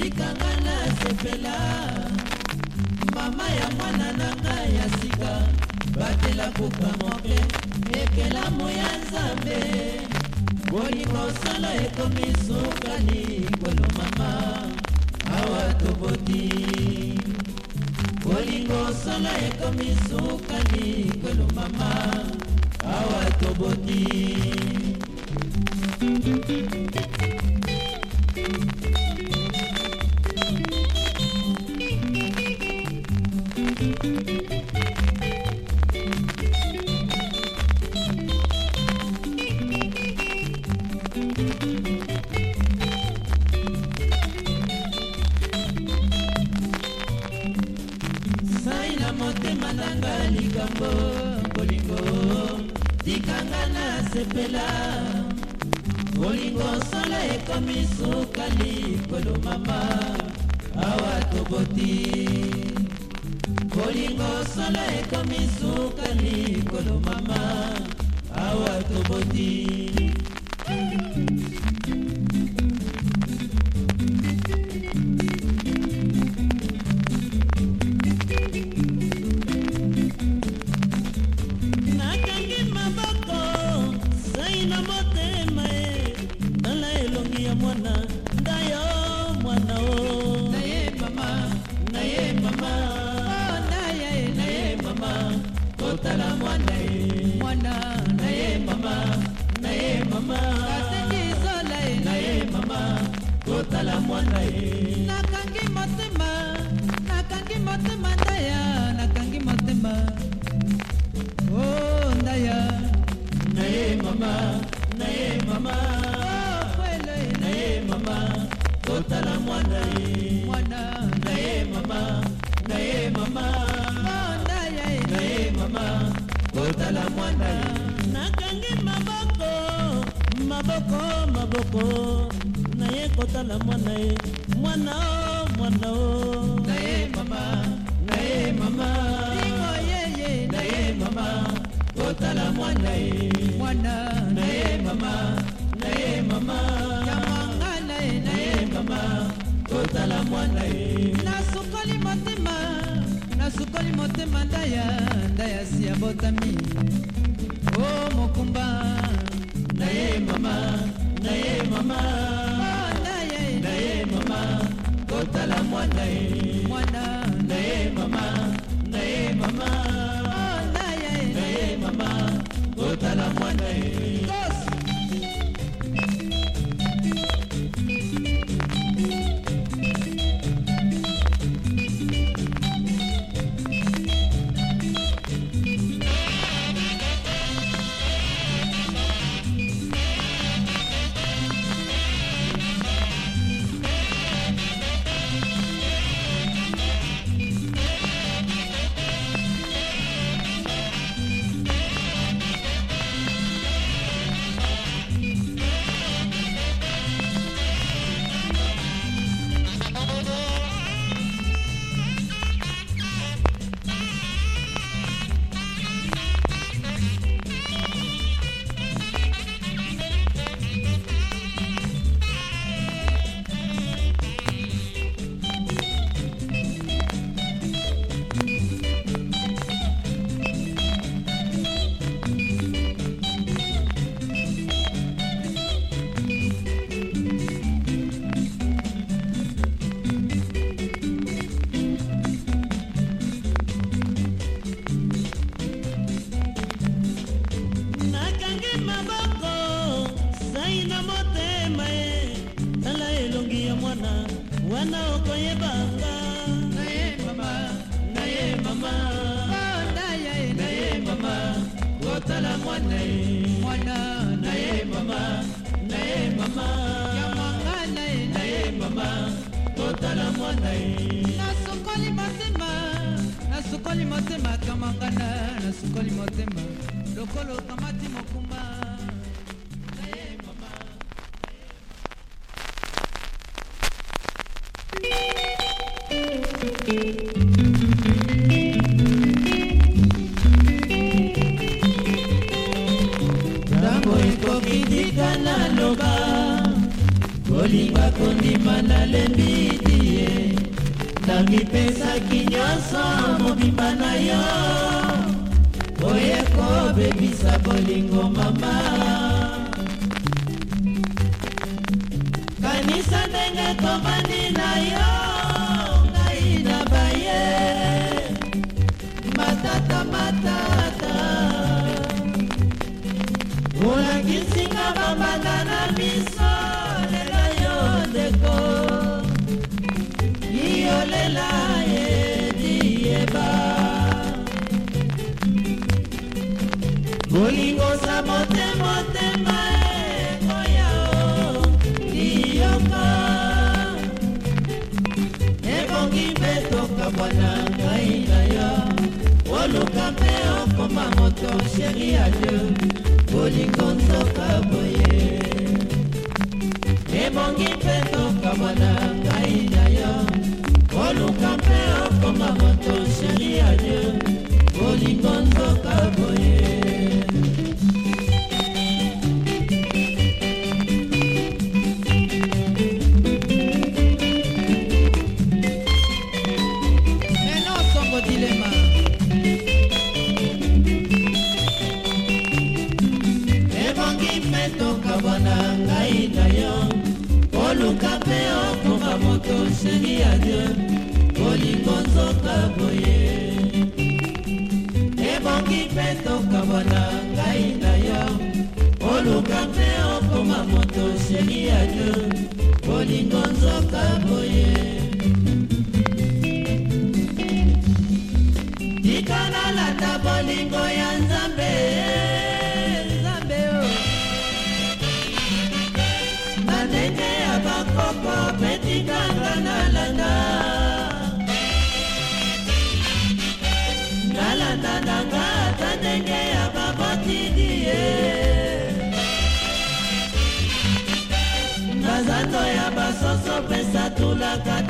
tikanga na sepela mama ya mwana na ngai ya sika batela kuka moke ekelamu ya nzambe bolingo osala ekomi sukani kolo mama awa toboti bolingo osala ekomi sukani kolo mama awa toboti sai na motema nanga likambo bolingo tikanga na sepela bolingo sola ekomi sukali kolo mama awa toboti bolingo sola ekomi sukali kolo mama awa toboti tala mwana ye mwana na ye mama na ye mama kaseki zola ye na ye mama totala mwana ye nakangi motema nakangi motema ndaya nakangi motema o oh, ndaya na oh, ye mama na ye mama okwele oh, na ye mama totala mwana ye mwana na ye mama na ye mama koma kotala mwana nakangi maboko maboko maboko naye kotala mwana ye mwana o mwana o naye mama naye mama ingo yeye naye mama kotala mwana ye mwana naye mama naye mama yamwanga naye naye mama kotala mwana ye nasukoli motema nasukoli motema ndaya ndaya si ya botami o oh, mokumba naye mama naye mama oh, naye mama kotala mwana ye wana okoyebanga naye mama naye mama onda yaye naye mama kotala mwana ye mwana naye mama naye mama yamanga naye naye mama kotala mwana ye nasukoli motema nasukoli motema kamangana nasukoli motema lokolo okamati mokumba ntango ekoki tika naloba kolinga kondima nalembi ti ye namipesaki nyonso mobimba na yo oye kobebisa bolingo mama kanisa ndenge komani bolingo sa motemotema ekoya o liyoko ebongi mpe tokabwana ngai na yo oluka mpe okoma moto sheri adio bolingo nzoka boye ebongi mpe tokabwana ngai na yo oluka mpe okoma moto sheri nanga boye ebongi mpe tokabwana ngai na yo oluka mpe okoma moto sheri ya dio bolingo nzoka boye Jagat